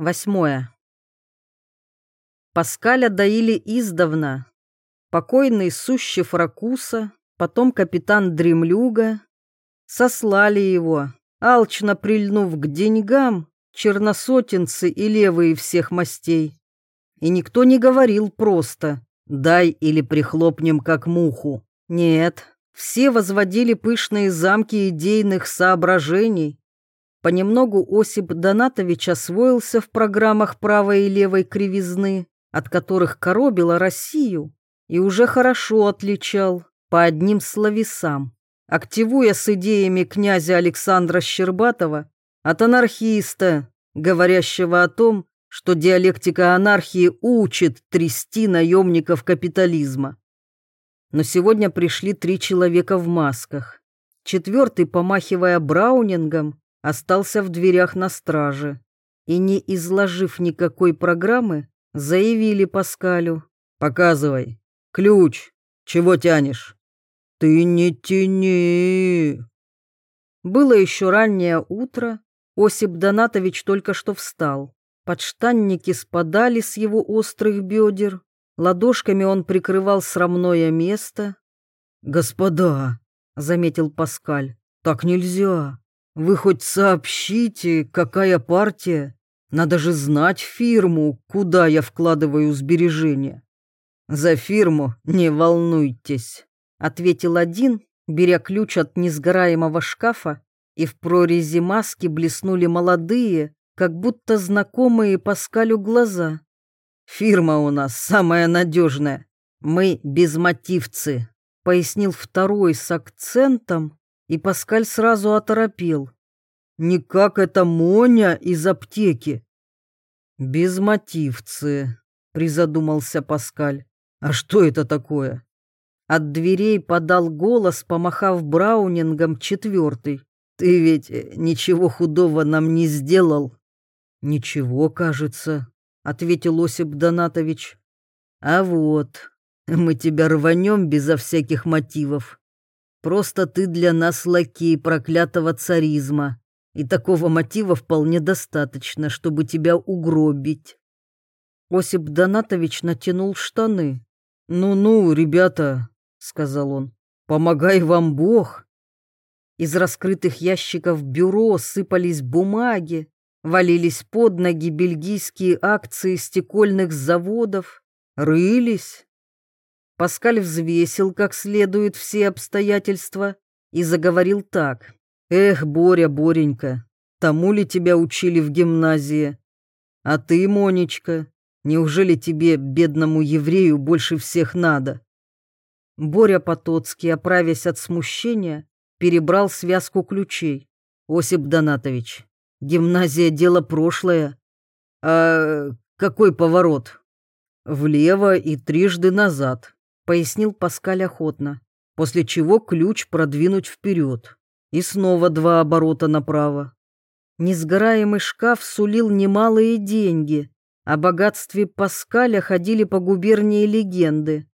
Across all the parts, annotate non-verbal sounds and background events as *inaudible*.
Восьмое. Паскаля доили издавна. Покойный Сущев Ракуса, потом капитан Дремлюга. Сослали его, алчно прильнув к деньгам, черносотенцы и левые всех мастей. И никто не говорил просто «дай или прихлопнем как муху». Нет, все возводили пышные замки идейных соображений, Понемногу Осип Донатович освоился в программах правой и левой кривизны, от которых коробила Россию, и уже хорошо отличал по одним словесам, активуя с идеями князя Александра Щербатова от анархиста, говорящего о том, что диалектика анархии учит трясти наемников капитализма. Но сегодня пришли три человека в масках. Четвертый, помахивая браунингом, остался в дверях на страже и, не изложив никакой программы, заявили Паскалю. «Показывай. Ключ. Чего тянешь?» «Ты не тяни!» Было еще раннее утро. Осип Донатович только что встал. Подштанники спадали с его острых бедер. Ладошками он прикрывал срамное место. «Господа!» — заметил Паскаль. «Так нельзя. Вы хоть сообщите, какая партия? Надо же знать фирму, куда я вкладываю сбережения. За фирму не волнуйтесь, ответил один, беря ключ от несгораемого шкафа, и в прорези маски блеснули молодые, как будто знакомые Паскалю глаза. Фирма у нас самая надежная. Мы безмотивцы, пояснил второй с акцентом, и Паскаль сразу оторопел. «Не как это Моня из аптеки!» «Безмотивцы», — призадумался Паскаль. «А что это такое?» От дверей подал голос, помахав браунингом четвертый. «Ты ведь ничего худого нам не сделал?» «Ничего, кажется», — ответил Осип Донатович. «А вот, мы тебя рванем безо всяких мотивов. Просто ты для нас лакей проклятого царизма, и такого мотива вполне достаточно, чтобы тебя угробить». Осип Донатович натянул штаны. «Ну-ну, ребята», — сказал он, — «помогай вам Бог». Из раскрытых ящиков бюро сыпались бумаги, валились под ноги бельгийские акции стекольных заводов, рылись, Паскаль взвесил как следует все обстоятельства и заговорил так. «Эх, Боря, Боренька, тому ли тебя учили в гимназии? А ты, Монечка, неужели тебе, бедному еврею, больше всех надо?» Боря Потоцкий, оправясь от смущения, перебрал связку ключей. «Осип Донатович, гимназия — дело прошлое. А какой поворот?» «Влево и трижды назад», пояснил Паскаль охотно, после чего ключ продвинуть вперед. И снова два оборота направо. Несгораемый шкаф сулил немалые деньги. О богатстве Паскаля ходили по губернии легенды.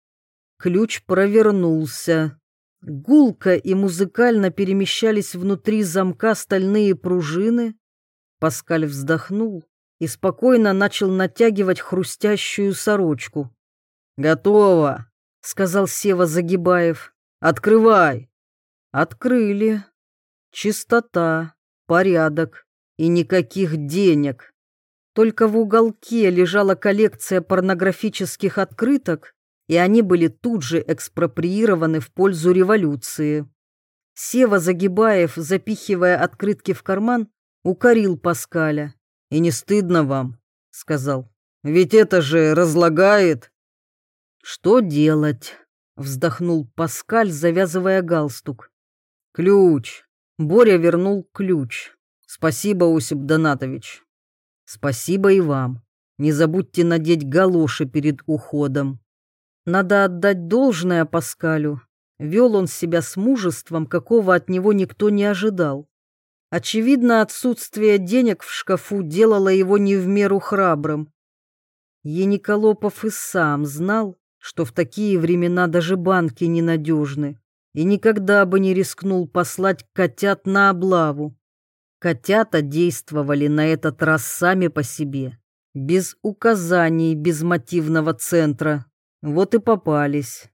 Ключ провернулся. Гулко и музыкально перемещались внутри замка стальные пружины. Паскаль вздохнул и спокойно начал натягивать хрустящую сорочку. «Готово!» Сказал Сева Загибаев. «Открывай!» Открыли. Чистота, порядок и никаких денег. Только в уголке лежала коллекция порнографических открыток, и они были тут же экспроприированы в пользу революции. Сева Загибаев, запихивая открытки в карман, укорил Паскаля. «И не стыдно вам?» — сказал. «Ведь это же разлагает «Что делать?» — вздохнул Паскаль, завязывая галстук. «Ключ!» — Боря вернул ключ. «Спасибо, Осип Донатович». «Спасибо и вам. Не забудьте надеть галоши перед уходом». Надо отдать должное Паскалю. Вел он себя с мужеством, какого от него никто не ожидал. Очевидно, отсутствие денег в шкафу делало его не в меру храбрым. Ениколопов и сам знал, что в такие времена даже банки ненадежны, и никогда бы не рискнул послать котят на облаву. Котята действовали на этот раз сами по себе, без указаний безмотивного центра. Вот и попались.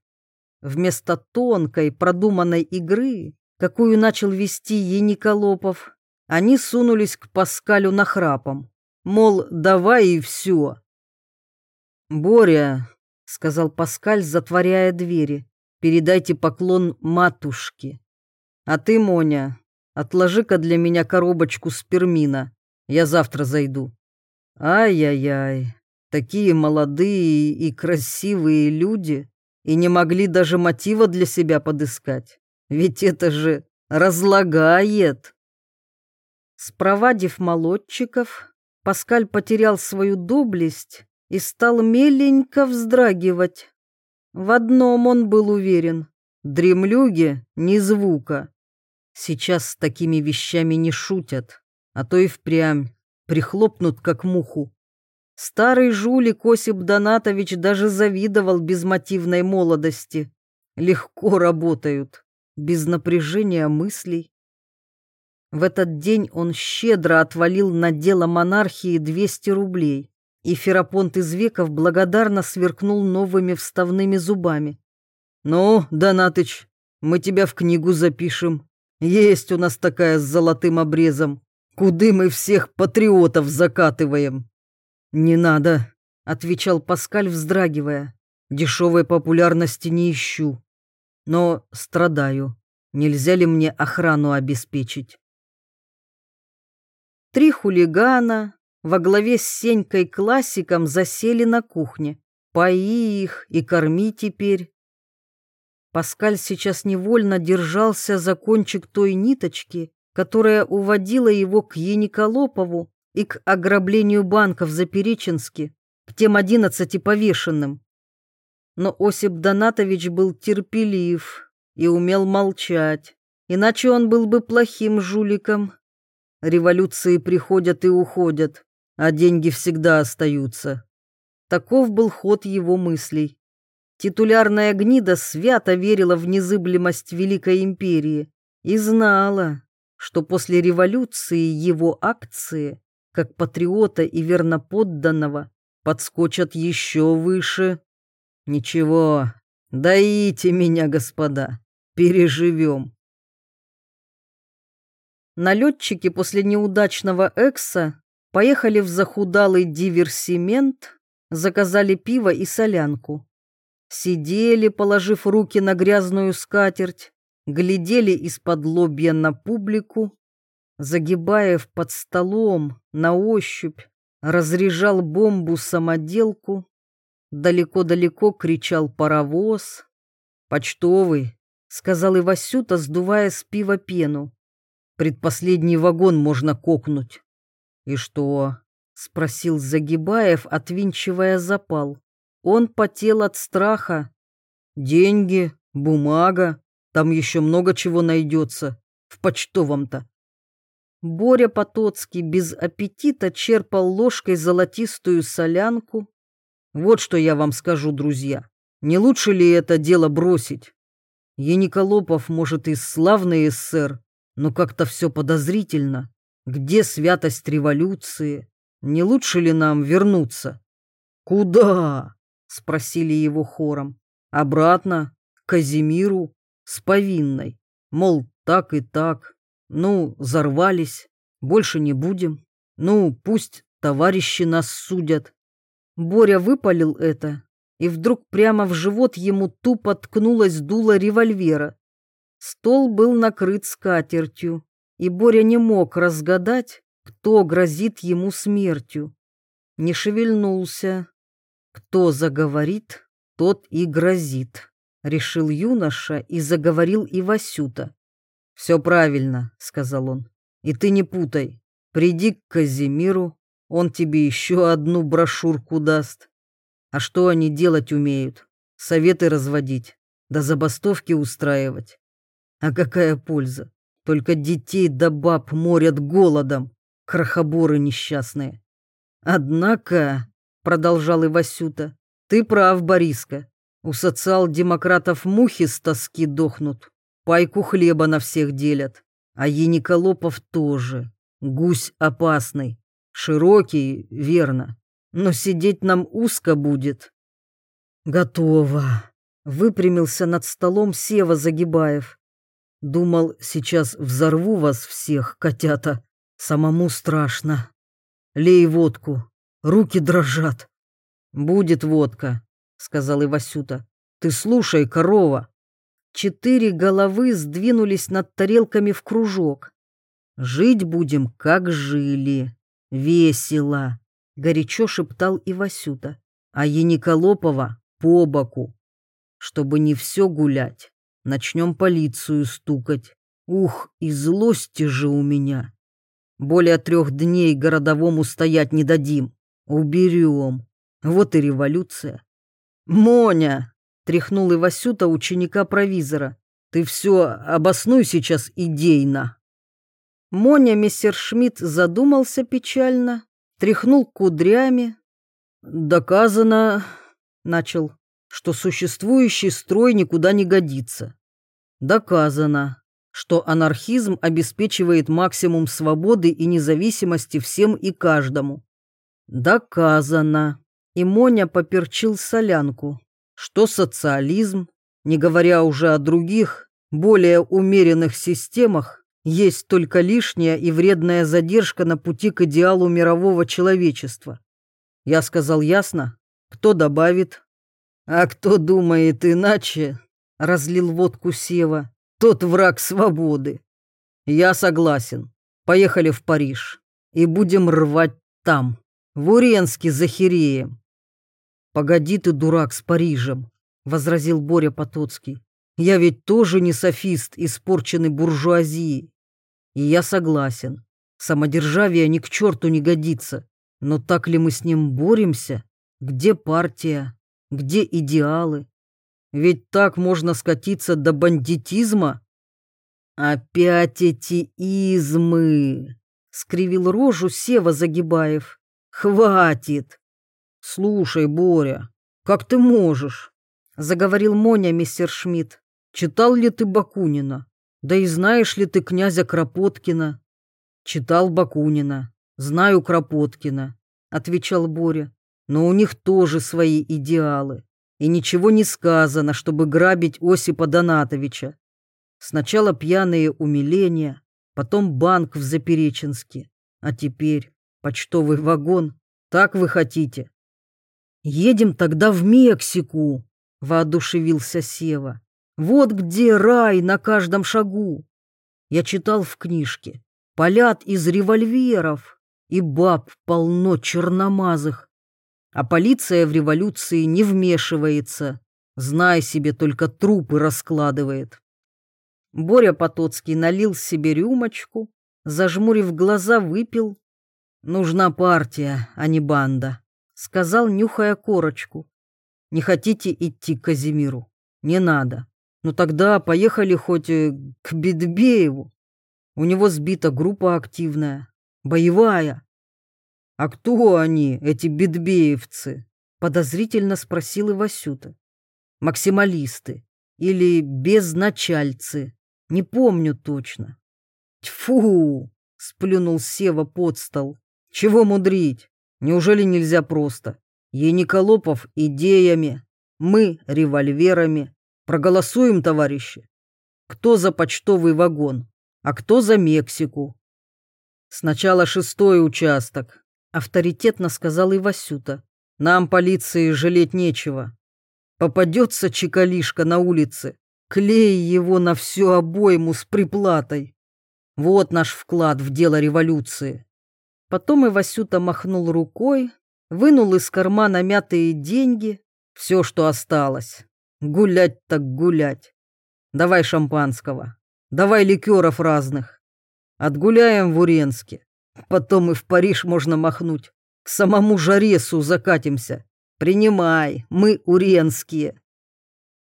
Вместо тонкой, продуманной игры, какую начал вести Ениколопов, они сунулись к Паскалю нахрапом. Мол, давай и все. «Боря», — сказал Паскаль, затворяя двери, — «передайте поклон матушке. А ты, Моня, отложи-ка для меня коробочку спермина. Я завтра зайду». Ай-яй-яй, такие молодые и красивые люди и не могли даже мотива для себя подыскать. Ведь это же разлагает. Спровадив молодчиков, Паскаль потерял свою доблесть и стал меленько вздрагивать. В одном он был уверен — дремлюге ни звука. Сейчас с такими вещами не шутят, а то и впрямь прихлопнут как муху. Старый жулик Осип Донатович даже завидовал безмотивной молодости. Легко работают, без напряжения мыслей. В этот день он щедро отвалил на дело монархии 200 рублей, и Ферапонт из веков благодарно сверкнул новыми вставными зубами. «Ну, Донатыч, мы тебя в книгу запишем. Есть у нас такая с золотым обрезом. Куды мы всех патриотов закатываем?» «Не надо», — отвечал Паскаль, вздрагивая. «Дешевой популярности не ищу. Но страдаю. Нельзя ли мне охрану обеспечить?» Три хулигана во главе с Сенькой Классиком засели на кухне. Пои их и корми теперь. Паскаль сейчас невольно держался за кончик той ниточки, которая уводила его к Ениколопову и к ограблению банков в Запереченске, к тем одиннадцати повешенным. Но Осип Донатович был терпелив и умел молчать, иначе он был бы плохим жуликом. Революции приходят и уходят, а деньги всегда остаются. Таков был ход его мыслей. Титулярная гнида свято верила в незыблемость Великой Империи и знала, что после революции его акции, как патриота и верноподданного, подскочат еще выше. Ничего, даите меня, господа, переживем. Налетчики после неудачного экса поехали в захудалый диверсимент, заказали пиво и солянку. Сидели, положив руки на грязную скатерть, глядели из-под лобья на публику. Загибаев под столом на ощупь разряжал бомбу-самоделку. Далеко-далеко кричал паровоз. «Почтовый», — сказал Ивасюта, сдувая с пива пену. «Предпоследний вагон можно кокнуть». «И что?» — спросил Загибаев, отвинчивая запал. Он потел от страха. «Деньги, бумага, там еще много чего найдется. В почтовом-то. Боря Потоцкий без аппетита черпал ложкой золотистую солянку. Вот что я вам скажу, друзья. Не лучше ли это дело бросить? Ениколопов, может, и славный эсер, но как-то все подозрительно. Где святость революции? Не лучше ли нам вернуться? Куда? Спросили его хором. Обратно, к Казимиру с повинной, мол, так и так, ну, взорвались, больше не будем, ну, пусть товарищи нас судят. Боря выпалил это, и вдруг прямо в живот ему тупо ткнулось дуло револьвера. Стол был накрыт скатертью, и Боря не мог разгадать, кто грозит ему смертью. Не шевельнулся. Кто заговорит, тот и грозит решил юноша и заговорил и Васюта. «Все правильно», — сказал он. «И ты не путай. Приди к Казимиру, он тебе еще одну брошюрку даст. А что они делать умеют? Советы разводить, да забастовки устраивать. А какая польза? Только детей да баб морят голодом, крохоборы несчастные. Однако, — продолжал Ивасюта, — ты прав, Бориска, у социал-демократов мухи с тоски дохнут, пайку хлеба на всех делят, а Ениколопов тоже. Гусь опасный, широкий, верно, но сидеть нам узко будет. Готово. Выпрямился над столом Сева Загибаев. Думал, сейчас взорву вас всех, котята. Самому страшно. Лей водку. Руки дрожат. Будет водка, сказал Ивасюта. Ты слушай, корова. Четыре головы сдвинулись над тарелками в кружок. Жить будем, как жили. Весело, горячо шептал Ивасюта. А Яниколопова по боку. Чтобы не все гулять, начнем полицию стукать. Ух, и злости же у меня. Более трех дней городовому стоять не дадим. Уберем. Вот и революция. Моня, тряхнул Ивасюта ученика-провизора. Ты все обоснуй сейчас идейно. Моня Мессершмитт задумался печально, тряхнул кудрями. Доказано, начал, что существующий строй никуда не годится. Доказано, что анархизм обеспечивает максимум свободы и независимости всем и каждому. Доказано. И Моня поперчил солянку, что социализм, не говоря уже о других, более умеренных системах, есть только лишняя и вредная задержка на пути к идеалу мирового человечества. Я сказал ясно? Кто добавит? А кто думает иначе, разлил водку Сева, тот враг свободы. Я согласен. Поехали в Париж и будем рвать там. В Уренске захереем. Погоди ты, дурак, с Парижем, возразил Боря Потоцкий. Я ведь тоже не софист, испорченный буржуазией. И я согласен. Самодержавие ни к черту не годится. Но так ли мы с ним боремся? Где партия? Где идеалы? Ведь так можно скатиться до бандитизма. Опять эти измы, скривил рожу Сева Загибаев. Хватит. Слушай, Боря, как ты можешь? заговорил Моня мистер Шмидт. Читал ли ты Бакунина? Да и знаешь ли ты князя Кропоткина? Читал Бакунина, знаю Кропоткина, отвечал Боря. Но у них тоже свои идеалы и ничего не сказано, чтобы грабить Осипа Донатовича. Сначала пьяные умиления, потом банк в Запереченске, а теперь почтовый вагон. Так вы хотите? Едем тогда в Мексику, воодушевился Сева. Вот где рай на каждом шагу. Я читал в книжке. Полят из револьверов, и баб полно черномазых. А полиция в революции не вмешивается. Знай себе, только трупы раскладывает. Боря Потоцкий налил себе рюмочку, зажмурив глаза, выпил. «Нужна партия, а не банда», — сказал, нюхая корочку. «Не хотите идти к Казимиру? Не надо. Ну тогда поехали хоть э, к Бедбееву. У него сбита группа активная, боевая. «А кто они, эти бедбеевцы?» — подозрительно спросил Ивасюта. «Максималисты или безначальцы, не помню точно». «Тьфу!» — сплюнул Сева под стол. «Чего мудрить? Неужели нельзя просто? Ениколопов идеями, мы револьверами. Проголосуем, товарищи. Кто за почтовый вагон, а кто за Мексику?» Сначала шестой участок, авторитетно сказал Ивасюта. Нам полиции жалеть нечего. Попадется чекалишка на улице, клей его на всю обойму с приплатой. Вот наш вклад в дело революции. Потом Ивасюта махнул рукой, вынул из кармана мятые деньги, все, что осталось. Гулять так гулять. Давай шампанского, давай ликеров разных. Отгуляем в Уренске. Потом и в Париж можно махнуть. К самому Жаресу закатимся. Принимай, мы уренские.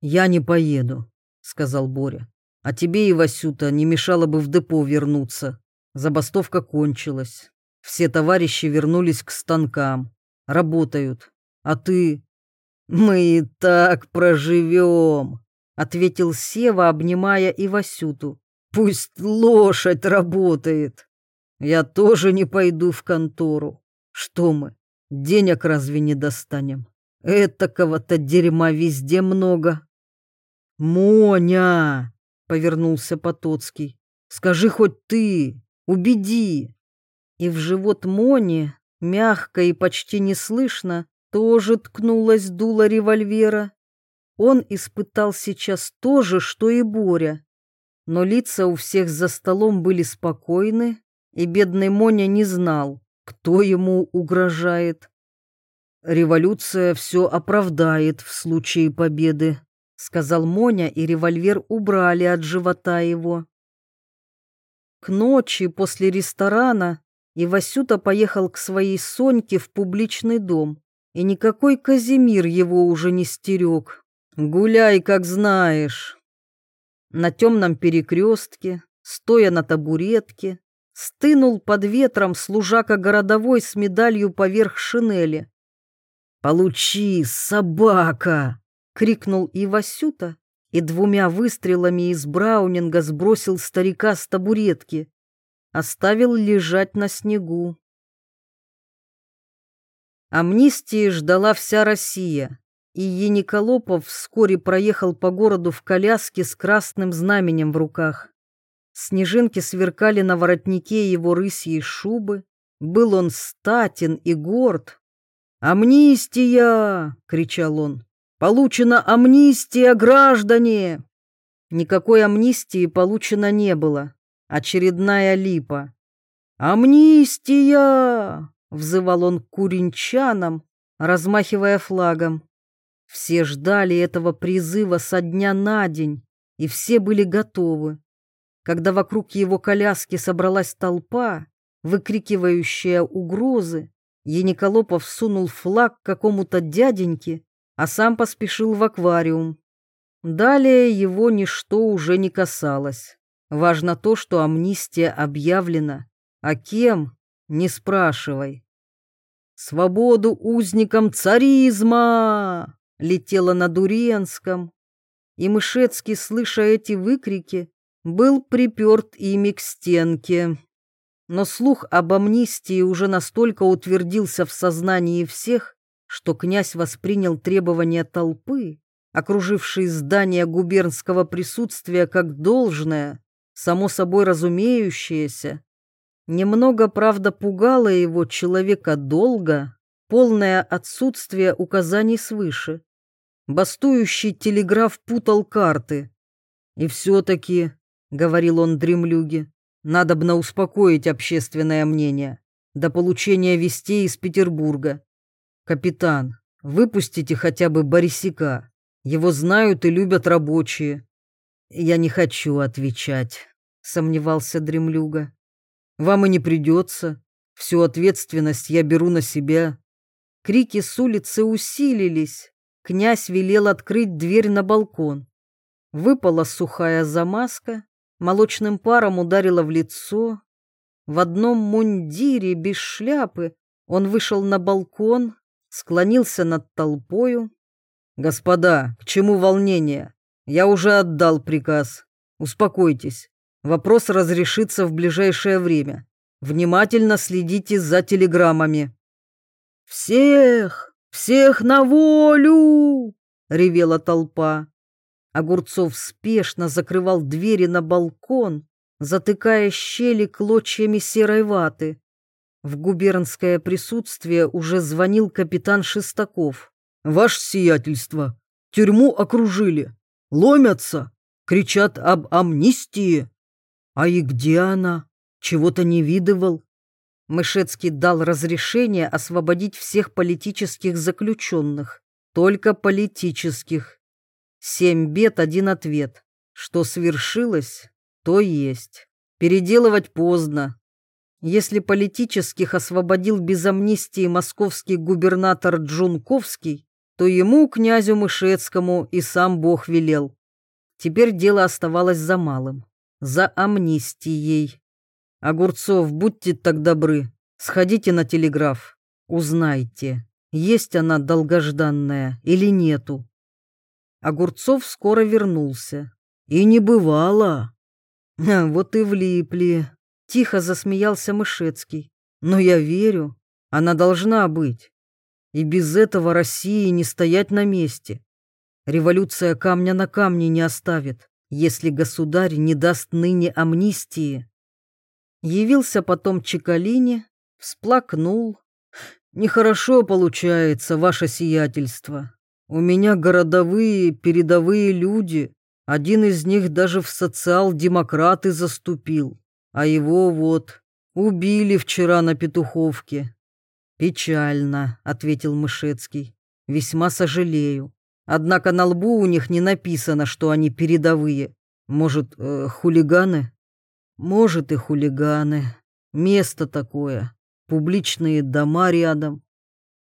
Я не поеду, сказал Боря. А тебе, и Васюта, не мешало бы в депо вернуться. Забастовка кончилась. Все товарищи вернулись к станкам. Работают. А ты... Мы и так проживем, ответил Сева, обнимая Ивасюту. Пусть лошадь работает. Я тоже не пойду в контору. Что мы, денег разве не достанем? Этакого-то дерьма везде много. Моня, повернулся Потоцкий, скажи хоть ты, убеди. И в живот Мони, мягко и почти неслышно, тоже ткнулась дуло револьвера. Он испытал сейчас то же, что и Боря. Но лица у всех за столом были спокойны, и бедный Моня не знал, кто ему угрожает. «Революция все оправдает в случае победы», — сказал Моня, и револьвер убрали от живота его. К ночи после ресторана Ивасюта поехал к своей Соньке в публичный дом, и никакой Казимир его уже не стерег. «Гуляй, как знаешь». На темном перекрестке, стоя на табуретке, стынул под ветром служака городовой с медалью поверх шинели. «Получи, собака!» — крикнул Ивасюта и двумя выстрелами из браунинга сбросил старика с табуретки. Оставил лежать на снегу. Амнистии ждала вся Россия, и Ениколопов вскоре проехал по городу в коляске с красным знаменем в руках. Снежинки сверкали на воротнике его рысьей шубы. Был он статен и горд, «Амнистия!» — кричал он. «Получена амнистия, граждане!» Никакой амнистии получено не было. Очередная липа. «Амнистия!» — взывал он к куринчанам, размахивая флагом. Все ждали этого призыва со дня на день, и все были готовы. Когда вокруг его коляски собралась толпа, выкрикивающая угрозы, Ениколопов сунул флаг какому-то дяденьке, а сам поспешил в аквариум. Далее его ничто уже не касалось. Важно то, что амнистия объявлена. А кем? Не спрашивай. «Свободу узникам царизма!» летела на Дуренском. И Мышецкий, слыша эти выкрики, был приперт ими к стенке. Но слух об амнистии уже настолько утвердился в сознании всех, что князь воспринял требования толпы, окружившей здание губернского присутствия, как должное, само собой разумеющееся. Немного, правда, пугало его человека долго, полное отсутствие указаний свыше. Бастующий телеграф путал карты. «И все-таки», — говорил он дремлюге, Надобно успокоить общественное мнение до получения вестей из Петербурга. Капитан, выпустите хотя бы Борисика. Его знают и любят рабочие. Я не хочу отвечать, сомневался Дремлюга. Вам и не придется. Всю ответственность я беру на себя. Крики с улицы усилились. Князь велел открыть дверь на балкон. Выпала сухая замазка, молочным паром ударило в лицо. В одном мундире, без шляпы, он вышел на балкон, склонился над толпою. «Господа, к чему волнение? Я уже отдал приказ. Успокойтесь. Вопрос разрешится в ближайшее время. Внимательно следите за телеграммами». «Всех! Всех на волю!» — ревела толпа. Огурцов спешно закрывал двери на балкон, затыкая щели клочьями серой ваты. В губернское присутствие уже звонил капитан Шестаков. «Ваше сиятельство, тюрьму окружили, ломятся, кричат об амнистии. А и где она? Чего-то не видывал?» Мышецкий дал разрешение освободить всех политических заключенных, только политических. Семь бед, один ответ. Что свершилось, то есть. Переделывать поздно. Если политических освободил без амнистии московский губернатор Джунковский, то ему, князю Мышецкому, и сам Бог велел. Теперь дело оставалось за малым. За амнистией. Огурцов, будьте так добры, сходите на телеграф. Узнайте, есть она долгожданная или нету. Огурцов скоро вернулся. И не бывало. *laughs* Вот и влипли. Тихо засмеялся Мышецкий. Но я верю, она должна быть. И без этого России не стоять на месте. Революция камня на камне не оставит, если государь не даст ныне амнистии. Явился потом Чекалине, всплакнул. Нехорошо получается, ваше сиятельство. У меня городовые, передовые люди. Один из них даже в социал-демократы заступил. А его вот убили вчера на Петуховке. Печально, ответил Мышецкий. Весьма сожалею. Однако на лбу у них не написано, что они передовые. Может, э, хулиганы? Может и хулиганы. Место такое. Публичные дома рядом.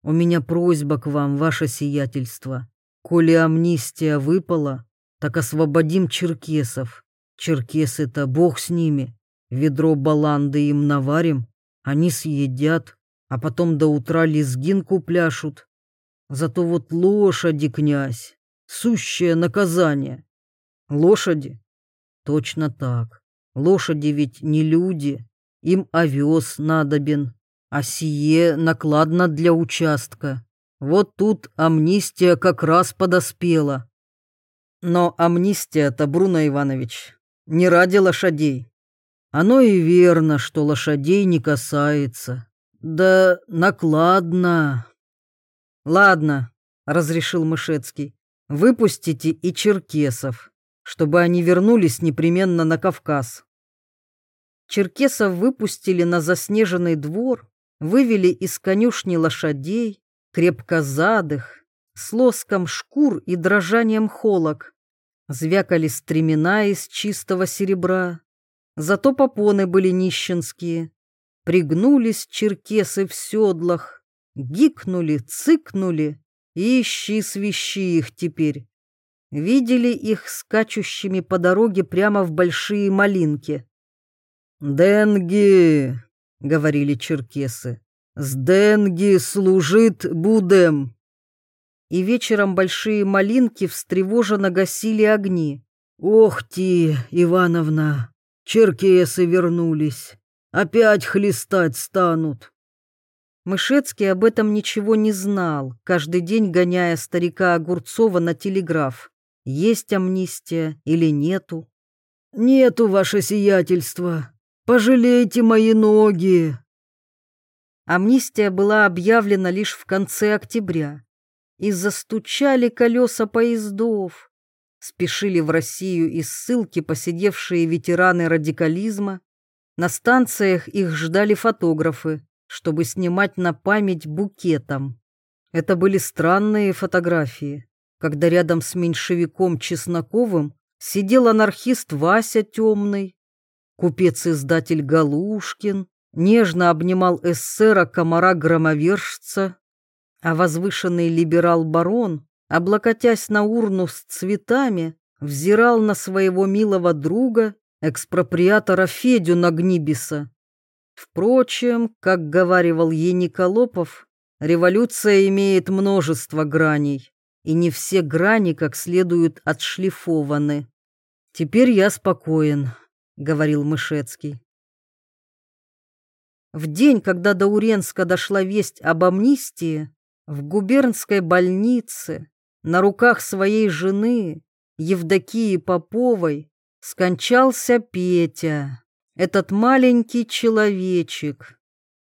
У меня просьба к вам, ваше сиятельство. Коли амнистия выпала, так освободим черкесов. Черкесы-то бог с ними. Ведро баланды им наварим, они съедят, а потом до утра лезгинку пляшут. Зато вот лошади, князь, сущее наказание. Лошади? Точно так. Лошади ведь не люди, им овес надобен, а сие накладно для участка. Вот тут амнистия как раз подоспела. Но амнистия-то, Бруно Иванович, не ради лошадей. Оно и верно, что лошадей не касается. Да накладно. Ладно, разрешил Мышецкий. Выпустите и черкесов чтобы они вернулись непременно на Кавказ. Черкесов выпустили на заснеженный двор, вывели из конюшни лошадей, крепко задых, с лоском шкур и дрожанием холок. Звякали стремена из чистого серебра, зато попоны были нищенские. Пригнулись черкесы в седлах, гикнули, цыкнули, ищи свищи их теперь видели их скачущими по дороге прямо в большие малинки. «Денги!» — говорили черкесы. «С денги служит будем!» И вечером большие малинки встревоженно гасили огни. «Ох ты, Ивановна! Черкесы вернулись! Опять хлестать станут!» Мышецкий об этом ничего не знал, каждый день гоняя старика Огурцова на телеграф есть амнистия или нету. «Нету, ваше сиятельство. Пожалейте мои ноги». Амнистия была объявлена лишь в конце октября, и застучали колеса поездов. Спешили в Россию из ссылки посидевшие ветераны радикализма. На станциях их ждали фотографы, чтобы снимать на память букетом. Это были странные фотографии когда рядом с меньшевиком Чесноковым сидел анархист Вася Темный, купец-издатель Галушкин, нежно обнимал эсера комара-громовержца, а возвышенный либерал-барон, облокотясь на урну с цветами, взирал на своего милого друга, экспроприатора Федю Нагнибиса. Впрочем, как говаривал Ениколопов, революция имеет множество граней и не все грани как следует отшлифованы. «Теперь я спокоен», — говорил Мышецкий. В день, когда до Уренска дошла весть об амнистии, в губернской больнице на руках своей жены, Евдокии Поповой, скончался Петя, этот маленький человечек.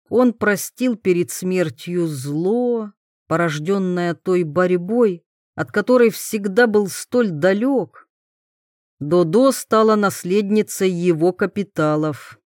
Он простил перед смертью зло, порожденная той борьбой, от которой всегда был столь далек. Додо стала наследницей его капиталов.